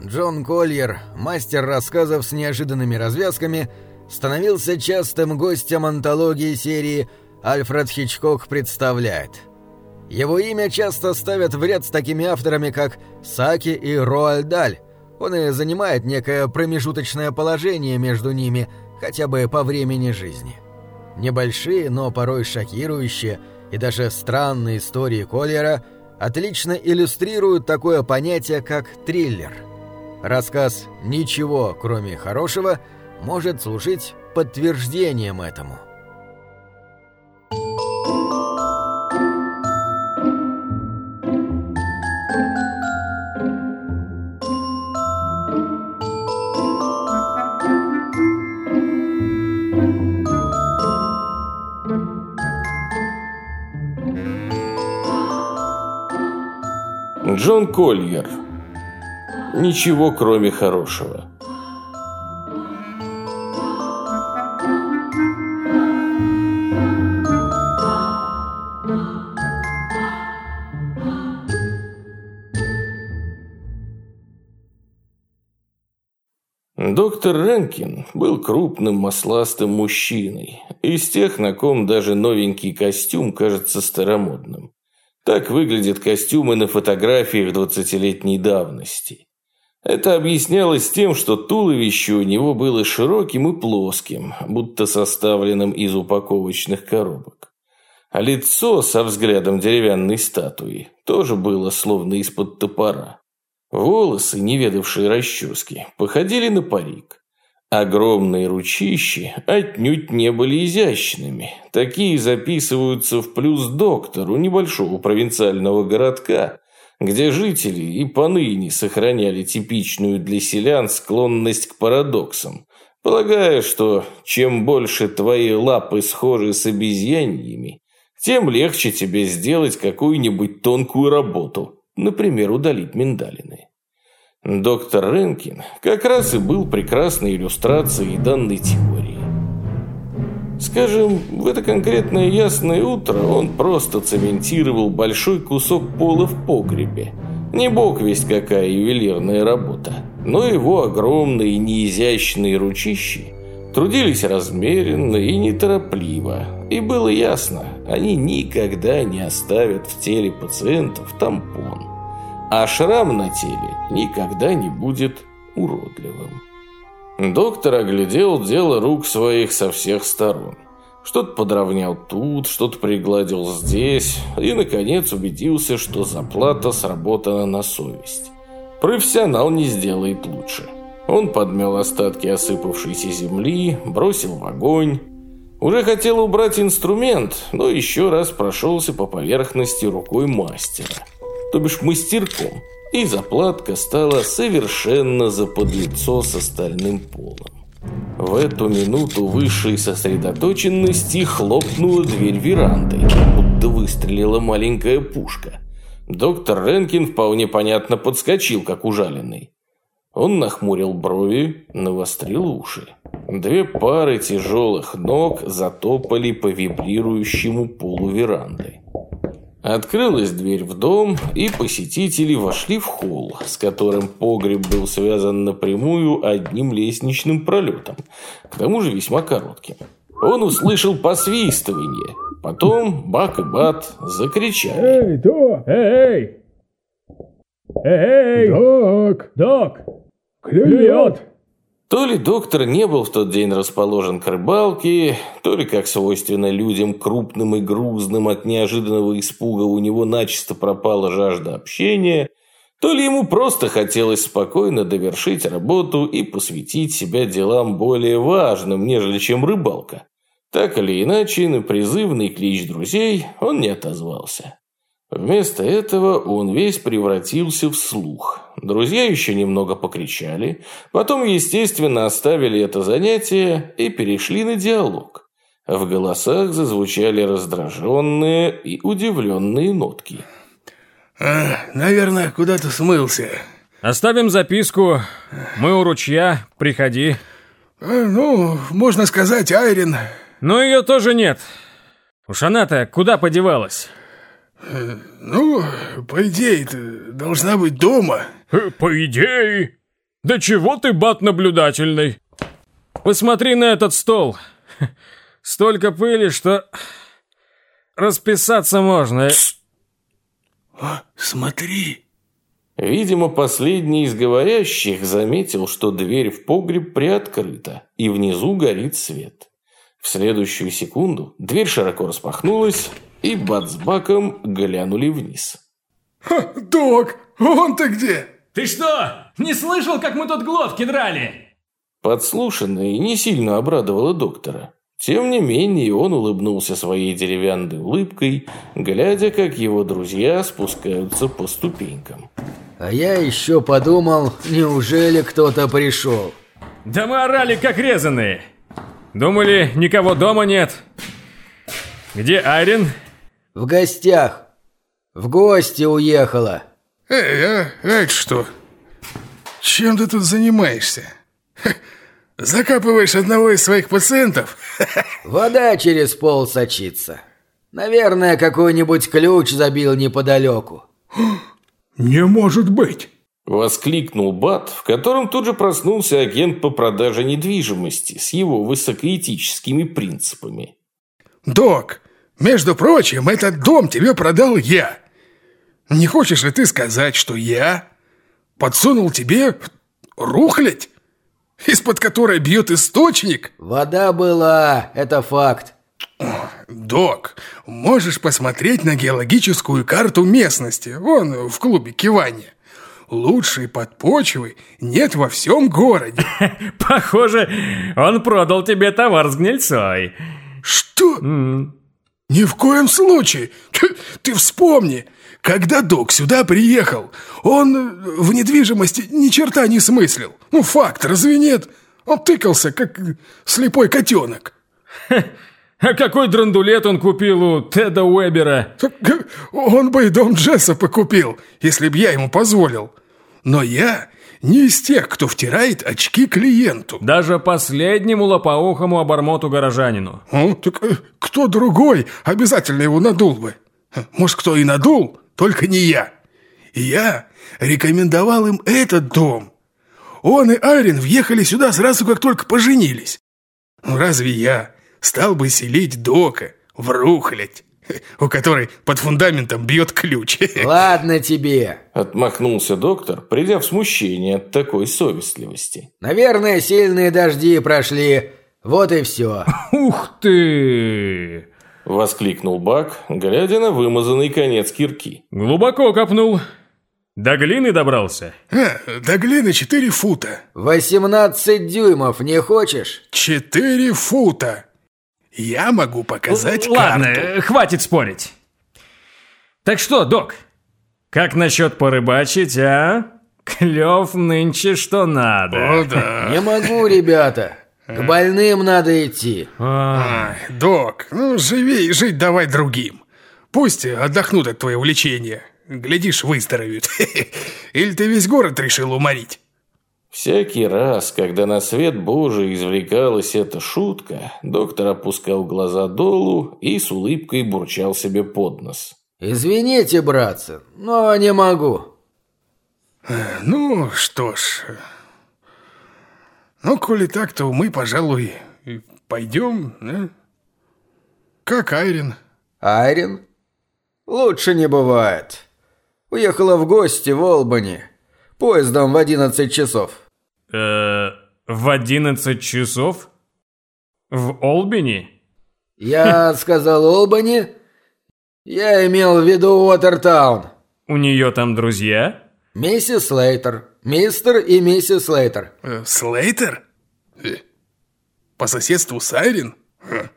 Джон Кольер, мастер рассказов с неожиданными развязками, становился частым гостем антологии серии «Альфред Хичкок представляет». Его имя часто ставят в ряд с такими авторами, как Саки и Роальд Даль. Он и занимает некое промежуточное положение между ними, хотя бы по времени жизни. Небольшие, но порой шокирующие и даже странные истории Коллера отлично иллюстрируют такое понятие, как триллер. Рассказ «Ничего, кроме хорошего» может служить подтверждением этому. Джон Кольер. Ничего, кроме хорошего. Доктор Ренкин был крупным масластым мужчиной, из тех, на ком даже новенький костюм кажется старомодным. Так выглядят костюмы на фотографиях двадцатилетней давности. Это объяснялось тем, что туловище у него было широким и плоским, будто составленным из упаковочных коробок. А лицо со взглядом деревянной статуи тоже было словно из-под топора. Волосы, не ведавшие расчески, походили на парик. Огромные ручищи отнюдь не были изящными. Такие записываются в плюс доктору небольшого провинциального городка, где жители и поныне сохраняли типичную для селян склонность к парадоксам, полагая, что чем больше твои лапы схожи с обезьяньями, тем легче тебе сделать какую-нибудь тонкую работу, например, удалить миндалины. Доктор Ренкин как раз и был прекрасной иллюстрацией данной теории. Скажем, в это конкретное ясное утро он просто цементировал большой кусок пола в погребе. Не бог весть какая ювелирная работа, но его огромные неизящные ручищи трудились размеренно и неторопливо, и было ясно, они никогда не оставят в теле пациентов тампон а шрам на теле никогда не будет уродливым. Доктор оглядел дело рук своих со всех сторон. Что-то подровнял тут, что-то пригладил здесь, и, наконец, убедился, что заплата сработана на совесть. Профессионал не сделает лучше. Он подмел остатки осыпавшейся земли, бросил в огонь. Уже хотел убрать инструмент, но еще раз прошелся по поверхности рукой мастера – то бишь мастерком, и заплатка стала совершенно заподлицо с остальным полом. В эту минуту высшей сосредоточенности хлопнула дверь веранды, будто выстрелила маленькая пушка. Доктор Ренкин вполне понятно подскочил, как ужаленный. Он нахмурил брови, навострил уши. Две пары тяжелых ног затопали по вибрирующему полу веранды. Открылась дверь в дом, и посетители вошли в холл, с которым погреб был связан напрямую одним лестничным пролетом, к тому же весьма коротким. Он услышал посвистывание, потом Бак и Бат закричали. «Эй, Док! Эй! Эй! Док! Док! Клюет!» То ли доктор не был в тот день расположен к рыбалке, то ли, как свойственно людям крупным и грузным от неожиданного испуга, у него начисто пропала жажда общения, то ли ему просто хотелось спокойно довершить работу и посвятить себя делам более важным, нежели чем рыбалка. Так или иначе, на призывный клич друзей он не отозвался. Вместо этого он весь превратился в слух. Друзья еще немного покричали, потом, естественно, оставили это занятие и перешли на диалог. В голосах зазвучали раздраженные и удивленные нотки. А, «Наверное, куда-то смылся». «Оставим записку. Мы у ручья. Приходи». А, «Ну, можно сказать, Айрин». «Но ее тоже нет. Уж она-то куда подевалась?» Ну, по идее-то, должна быть дома. Э, по идее? Да чего ты, бат, наблюдательный? Посмотри на этот стол. Столько пыли, что расписаться можно. А, смотри. Видимо, последний из говорящих заметил, что дверь в погреб приоткрыта, и внизу горит свет. В следующую секунду дверь широко распахнулась, и Бат с Баком глянули вниз. Ха, док, вон ты где! Ты что, не слышал, как мы тут глотки драли? Подслушанное не сильно обрадовало доктора. Тем не менее, он улыбнулся своей деревянной улыбкой, глядя, как его друзья спускаются по ступенькам. А я еще подумал, неужели кто-то пришел? Да мы орали, как резаные. Думали, никого дома нет. Где Айрин? В гостях. В гости уехала. Эй, а, а это что? Чем ты тут занимаешься? Закапываешь одного из своих пациентов? Вода через пол сочится. Наверное, какой-нибудь ключ забил неподалеку. Не может быть. Воскликнул Бат, в котором тут же проснулся агент по продаже недвижимости с его высокоэтическими принципами. Док, между прочим, этот дом тебе продал я. Не хочешь ли ты сказать, что я подсунул тебе рухлядь? из-под которой бьет источник? Вода была, это факт. Док, можешь посмотреть на геологическую карту местности, вон в клубе Кивани. Лучшей подпочвы нет во всем городе. Похоже, он продал тебе товар с гнильцой. Что? Ни в коем случае. Ты, ты вспомни, когда док сюда приехал, он в недвижимости ни черта не смыслил. Ну, факт, разве нет? Он тыкался, как слепой котенок. А какой драндулет он купил у Теда Уэбера? Он бы и дом Джессопа купил, если б я ему позволил. Но я не из тех, кто втирает очки клиенту. Даже последнему лопоухому обормоту-горожанину. Ну, так э, кто другой обязательно его надул бы? Может, кто и надул, только не я. Я рекомендовал им этот дом. Он и Айрин въехали сюда сразу, как только поженились. Ну, разве я стал бы селить Дока в рухлядь, у которой под фундаментом бьет ключ? Ладно тебе. Отмахнулся доктор, придя в смущение от такой совестливости. Наверное, сильные дожди прошли. Вот и все. Ух ты! Воскликнул Бак, глядя на вымазанный конец кирки. Глубоко копнул. До глины добрался? А, до глины четыре фута. Восемнадцать дюймов, не хочешь? Четыре фута. Я могу показать Ладно, карту. хватит спорить. Так что, док, как насчет порыбачить, а? Клев нынче что надо. О, да. Не могу, ребята. К больным надо идти. А, док, ну живи и жить давай другим. Пусть отдохнут от твоего лечения. Глядишь, выздоровеют. Или ты весь город решил уморить? Всякий раз, когда на свет Божий извлекалась эта шутка, доктор опускал глаза долу и с улыбкой бурчал себе под нос. Извините, братцы, но не могу. Ну, что ж, ну, коли так, то мы, пожалуй, пойдем, да? Как Айрин? Айрин? Лучше не бывает. Уехала в гости в Олбани. Поездом в 11 часов. Э, в 11 часов? В Олбани? Я сказал Олбани? Я имел в виду Уотертаун. У нее там друзья? Миссис Слейтер. Мистер и миссис Слейтер. Э, Слейтер? Э, по соседству с Айрин? Хм.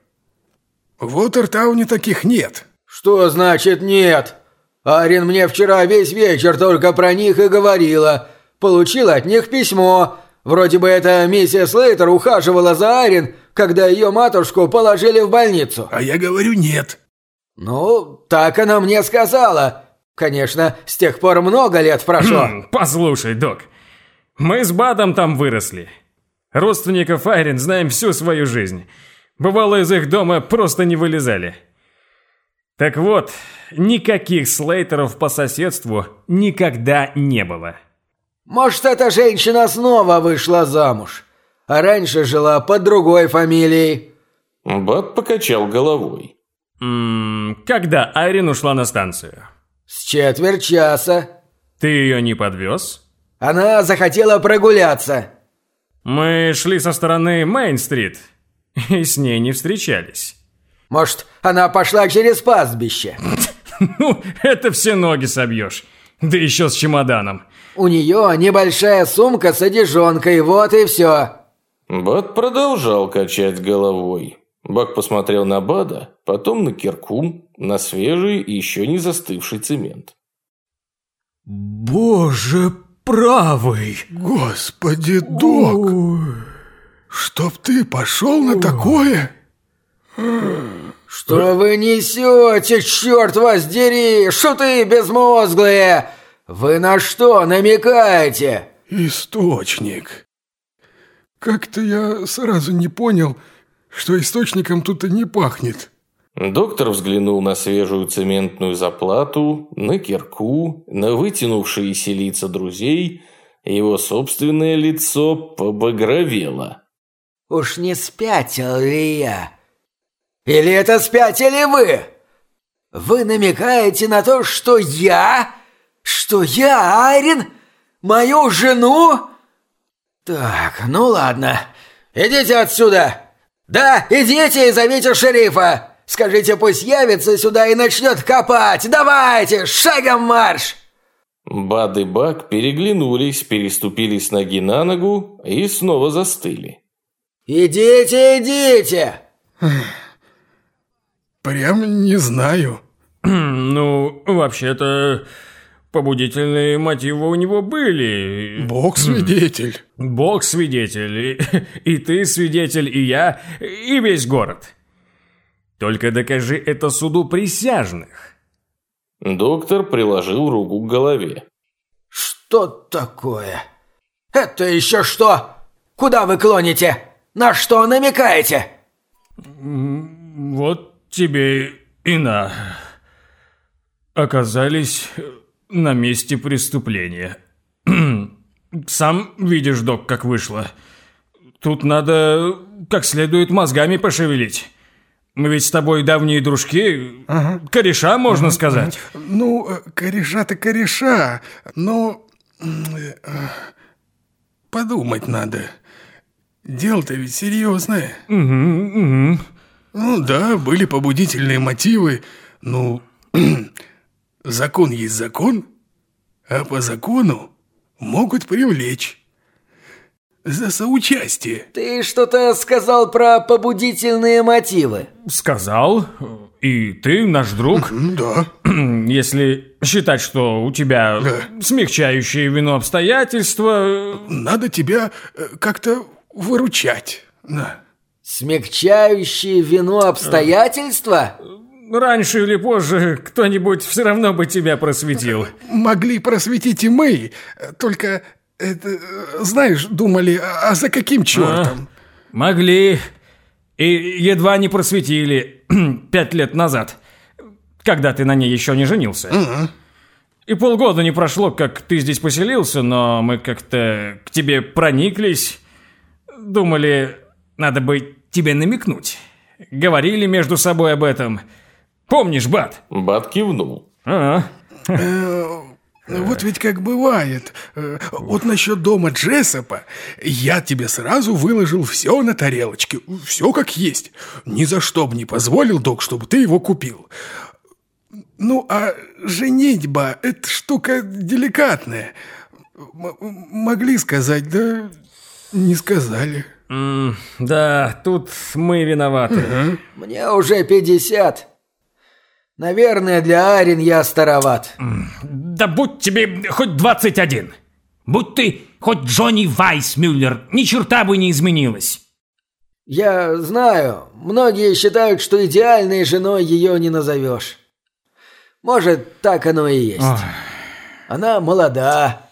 В Уотертауне таких нет. Что значит нет? Арин мне вчера весь вечер только про них и говорила. Получила от них письмо. Вроде бы эта миссис Слейтер ухаживала за Арин, когда ее матушку положили в больницу. А я говорю нет. Ну, так она мне сказала. Конечно, с тех пор много лет прошло. Хм, послушай, док, мы с Бадом там выросли. Родственников Айрин знаем всю свою жизнь. Бывало, из их дома просто не вылезали. Так вот, никаких слейтеров по соседству никогда не было. Может, эта женщина снова вышла замуж, а раньше жила под другой фамилией. Бат покачал головой. М когда Айрин ушла на станцию? С четверть часа. Ты ее не подвез? Она захотела прогуляться. Мы шли со стороны Мейн-стрит и с ней не встречались. Может, она пошла через пастбище? Ну, это все ноги собьешь. Да еще с чемоданом. У нее небольшая сумка с одежонкой, вот и все. Бат продолжал качать головой. Бак посмотрел на Бада, потом на кирку, на свежий и еще не застывший цемент. Боже правый! Господи, док! Чтоб ты пошел на такое? Что вы несете, черт вас дери, шуты безмозглые! Вы на что намекаете? Источник. Как-то я сразу не понял, что источником тут и не пахнет. Доктор взглянул на свежую цементную заплату, на кирку, на вытянувшиеся лица друзей. Его собственное лицо побагровело. Уж не спятил ли я? Или это спятили вы? Вы намекаете на то, что я... Что я, Айрин? Мою жену? Так, ну ладно. Идите отсюда. Да, идите и зовите шерифа. Скажите, пусть явится сюда и начнет копать. Давайте, шагом марш! Бад и Бак переглянулись, переступили с ноги на ногу и снова застыли. «Идите, идите!» Прям не знаю. Ну, вообще-то, побудительные мотивы у него были. Бог свидетель. Бог свидетель, и, и ты свидетель, и я, и весь город. Только докажи это суду присяжных. Доктор приложил руку к голове. «Что такое? Это еще что? Куда вы клоните? На что намекаете?» Вот тебе и на. Оказались на месте преступления. Сам видишь, док, как вышло. Тут надо как следует мозгами пошевелить. Мы ведь с тобой давние дружки, ага. кореша, можно ага. сказать. Ну, кореша-то кореша, но... Подумать надо. Дело-то ведь серьезное. Угу, угу. Ну да, были побудительные мотивы. Ну, закон есть закон, а по закону могут привлечь. За соучастие. Ты что-то сказал про побудительные мотивы. Сказал. И ты наш друг. Да. Если считать, что у тебя да. смягчающие вину обстоятельства... Надо тебя э, как-то выручать. Да. Смягчающие вину обстоятельства? Раньше или позже кто-нибудь все равно бы тебя просветил. Могли просветить и мы, только, это, знаешь, думали, а за каким чертом? А, могли. И едва не просветили пять лет назад, когда ты на ней еще не женился. Угу. И полгода не прошло, как ты здесь поселился, но мы как-то к тебе прониклись. Думали, надо бы тебе намекнуть. Говорили между собой об этом. Помнишь, Бат? Бат кивнул. А. Вот ведь как бывает. Э, вот насчет дома Джессопа я тебе сразу выложил все на тарелочке. Все как есть. Ни за что бы не позволил, док, чтобы ты его купил. Ну, а женитьба – это штука деликатная. М могли сказать, да не сказали. Mm, да, тут мы виноваты. Угу. Мне уже пятьдесят. Наверное, для Арин я староват. Да будь тебе хоть двадцать один. Будь ты хоть Джонни Вайсмюллер, ни черта бы не изменилось. Я знаю, многие считают, что идеальной женой ее не назовешь. Может, так оно и есть. Ох. Она молода,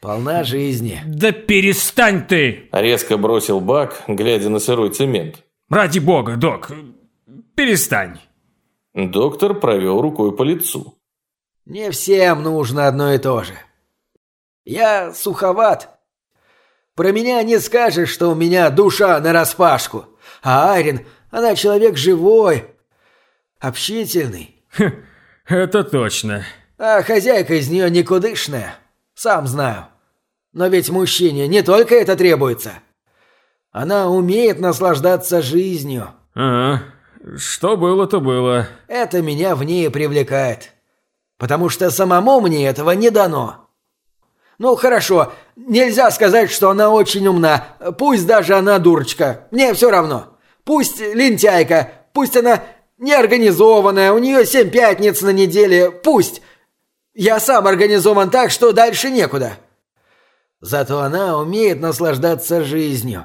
полна жизни. Да перестань ты! Резко бросил Бак, глядя на сырой цемент. Ради бога, док, перестань. Доктор провел рукой по лицу. Не всем нужно одно и то же. Я суховат. Про меня не скажешь, что у меня душа нараспашку. А Айрин, она человек живой, общительный. Это точно. А хозяйка из нее никудышная. Сам знаю. Но ведь мужчине не только это требуется. Она умеет наслаждаться жизнью. Ага. Что было, то было. Это меня в ней привлекает. Потому что самому мне этого не дано. Ну, хорошо, нельзя сказать, что она очень умна. Пусть даже она дурочка. Мне все равно. Пусть лентяйка, пусть она неорганизованная, у нее семь пятниц на неделе, пусть. Я сам организован так, что дальше некуда. Зато она умеет наслаждаться жизнью.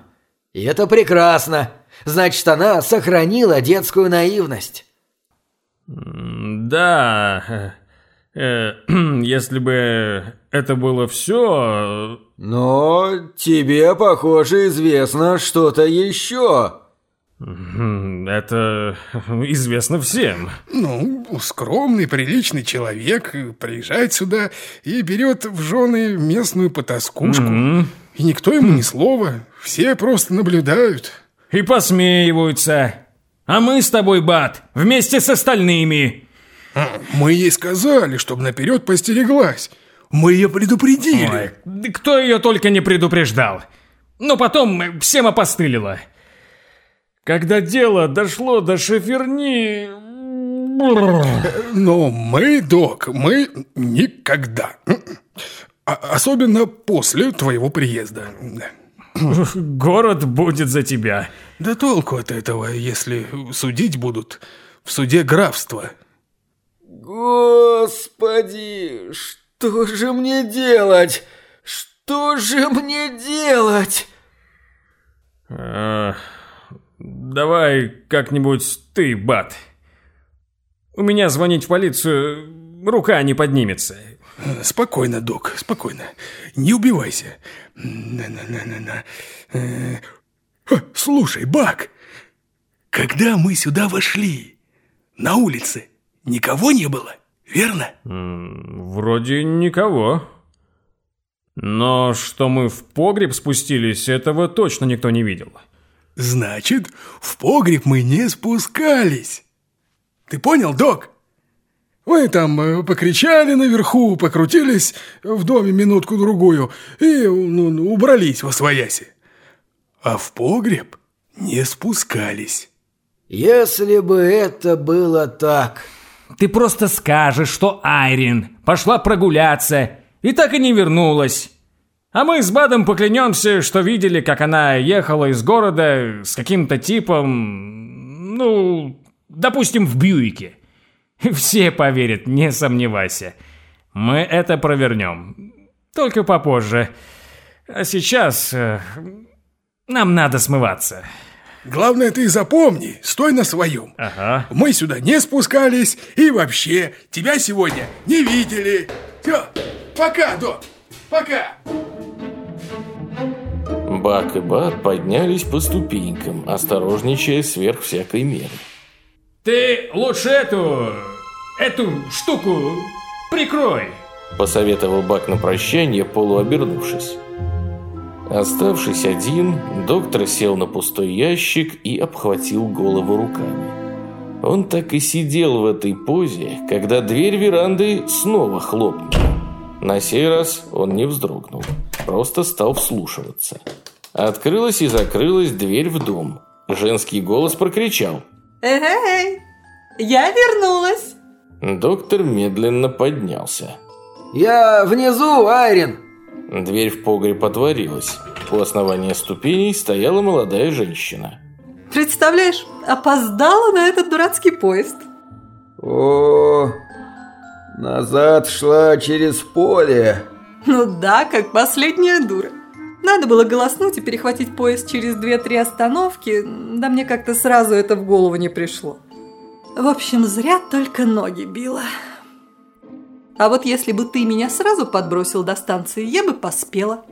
И это прекрасно. Значит, она сохранила детскую наивность. Да, э, если бы это было все... Но тебе, похоже, известно что-то еще. Это известно всем. Ну, скромный, приличный человек приезжает сюда и берет в жены местную потаскушку. Mm-hmm. И никто ему ни слова, все просто наблюдают. И посмеиваются. А мы с тобой, Бат, вместе с остальными. Мы ей сказали, чтобы наперед постереглась. Мы ее предупредили. Ой, кто ее только не предупреждал. Но потом всем опостылило. Когда дело дошло до шоферни... Но мы, док, мы никогда. А особенно после твоего приезда. Город будет за тебя. Да толку от этого, если судить будут в суде графства. Господи, что же мне делать? Что же мне делать? А, давай как-нибудь ты, Бат. У меня звонить в полицию рука не поднимется. Спокойно, док, спокойно. Не убивайся. На -на -на -на -на. Слушай, Бак, когда мы сюда вошли, на улице никого не было, верно? Вроде никого. Но что мы в погреб спустились, этого точно никто не видел. Значит, в погреб мы не спускались. Ты понял, док? Мы там э, покричали наверху, покрутились в доме минутку-другую и ну, ну, убрались во свояси. А в погреб не спускались. Если бы это было так... Ты просто скажешь, что Айрин пошла прогуляться и так и не вернулась. А мы с Бадом поклянемся, что видели, как она ехала из города с каким-то типом, ну, допустим, в Бьюике. Все поверят, не сомневайся. Мы это провернем. Только попозже. А сейчас э, нам надо смываться. Главное, ты запомни, стой на своем. Ага. Мы сюда не спускались и вообще тебя сегодня не видели. Все, пока, док, пока. Бак и Бат поднялись по ступенькам, осторожничая сверх всякой меры. Ты лучше эту... эту штуку прикрой. Посоветовал Бак на прощание, полуобернувшись. Оставшись один, доктор сел на пустой ящик и обхватил голову руками. Он так и сидел в этой позе, когда дверь веранды снова хлопнула. На сей раз он не вздрогнул, просто стал вслушиваться. Открылась и закрылась дверь в дом. Женский голос прокричал – Эй, я вернулась. Доктор медленно поднялся. Я внизу, Айрин. Дверь в погреб отворилась. У основания ступеней стояла молодая женщина. Представляешь, опоздала на этот дурацкий поезд. О, назад шла через поле. Ну да, как последняя дура. Надо было голоснуть и перехватить поезд через две-три остановки, да мне как-то сразу это в голову не пришло. В общем, зря только ноги била. А вот если бы ты меня сразу подбросил до станции, я бы поспела.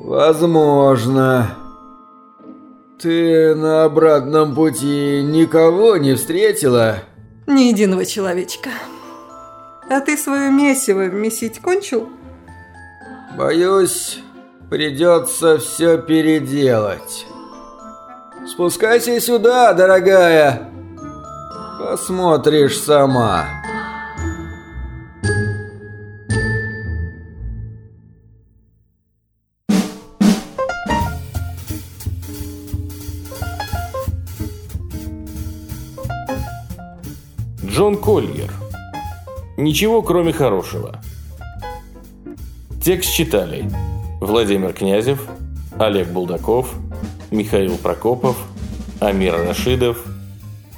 Возможно. Ты на обратном пути никого не встретила? Ни единого человечка. А ты свое месиво месить кончил? Боюсь, придется все переделать. Спускайся сюда, дорогая. Посмотришь сама. Джон Кольер. Ничего, кроме хорошего. Текст читали Владимир Князев, Олег Булдаков, Михаил Прокопов, Амир Рашидов,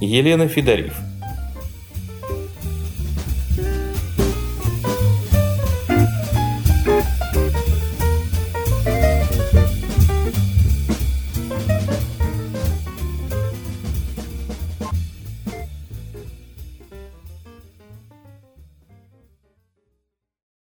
Елена Федорив.